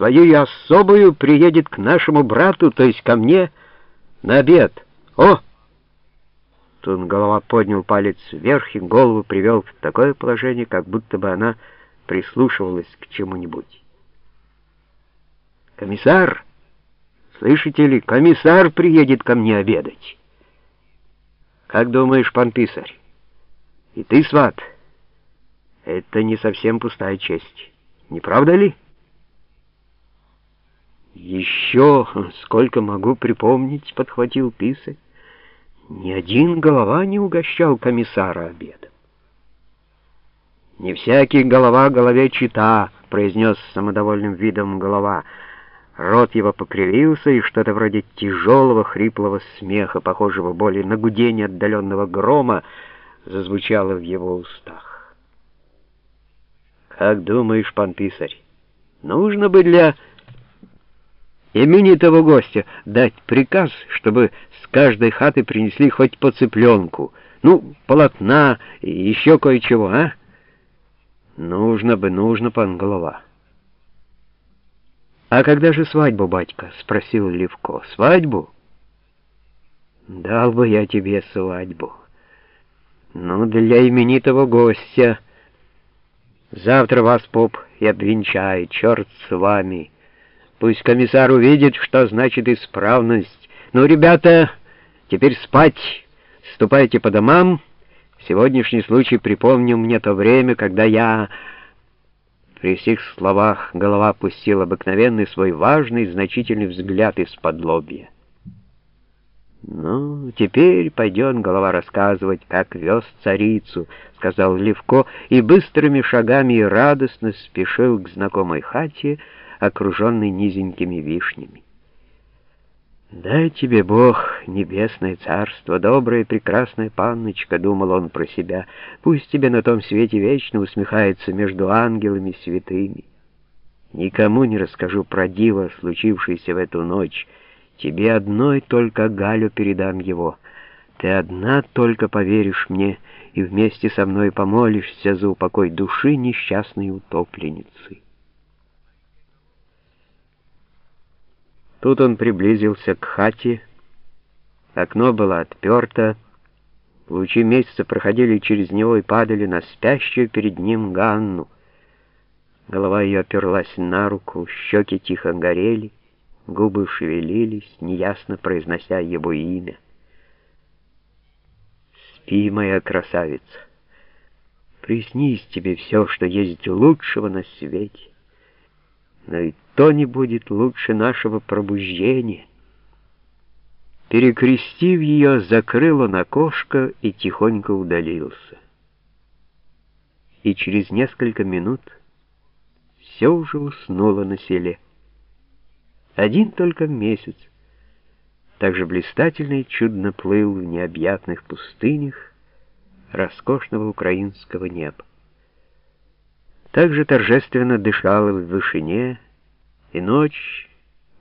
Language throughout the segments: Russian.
свою особую приедет к нашему брату, то есть ко мне, на обед. О!» Тут голова поднял палец вверх и голову привел в такое положение, как будто бы она прислушивалась к чему-нибудь. «Комиссар! Слышите ли, комиссар приедет ко мне обедать!» «Как думаешь, пан писарь? И ты, сват, это не совсем пустая честь, не правда ли?» «Еще сколько могу припомнить», — подхватил писарь. Ни один голова не угощал комиссара обедом. «Не всякий голова голове чита», — произнес с самодовольным видом голова. Рот его покривился, и что-то вроде тяжелого хриплого смеха, похожего более на гудение отдаленного грома, зазвучало в его устах. «Как думаешь, пан писарь, нужно бы для именитого гостя дать приказ, чтобы с каждой хаты принесли хоть по цыпленку, ну, полотна и еще кое-чего, а? Нужно бы, нужно, пан голова. «А когда же свадьбу, батька?» — спросил Левко. «Свадьбу?» «Дал бы я тебе свадьбу. Ну, для именитого гостя. Завтра вас, поп, и обвенчает, черт с вами». Пусть комиссар увидит, что значит исправность. Ну, ребята, теперь спать. Ступайте по домам. Сегодняшний случай припомнил мне то время, когда я... При сих словах голова пустила обыкновенный свой важный, значительный взгляд из-под лобья. «Ну, теперь пойдет голова рассказывать, как вез царицу», — сказал Левко, и быстрыми шагами и радостно спешил к знакомой хате, — окруженный низенькими вишнями. «Дай тебе Бог, небесное царство, добрая прекрасная панночка», — думал он про себя, — «пусть тебе на том свете вечно усмехается между ангелами святыми. Никому не расскажу про диво, случившееся в эту ночь. Тебе одной только Галю передам его. Ты одна только поверишь мне и вместе со мной помолишься за упокой души несчастной утопленницы». Тут он приблизился к хате. Окно было отперто. Лучи месяца проходили через него и падали на спящую перед ним Ганну. Голова ее оперлась на руку, щеки тихо горели, губы шевелились, неясно произнося его имя. «Спи, моя красавица, приснись тебе все, что есть лучшего на свете, но и то не будет лучше нашего пробуждения. Перекрестив ее, закрыл он окошко и тихонько удалился. И через несколько минут все уже уснуло на селе. Один только месяц, так же блистательно и чудно плыл в необъятных пустынях роскошного украинского неба. Так же торжественно дышала в вышине и ночь,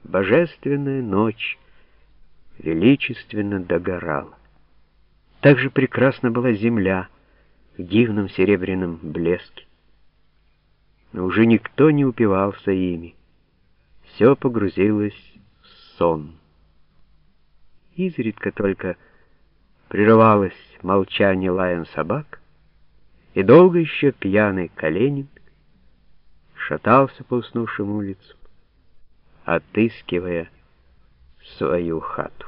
божественная ночь, величественно догорала. Так же прекрасна была земля в дивном серебряном блеске. Но уже никто не упивался ими. Все погрузилось в сон. Изредка только прерывалось молчание лаем собак, и долго еще пьяный Калинин шатался по уснувшим улицам, отыскивая свою хату.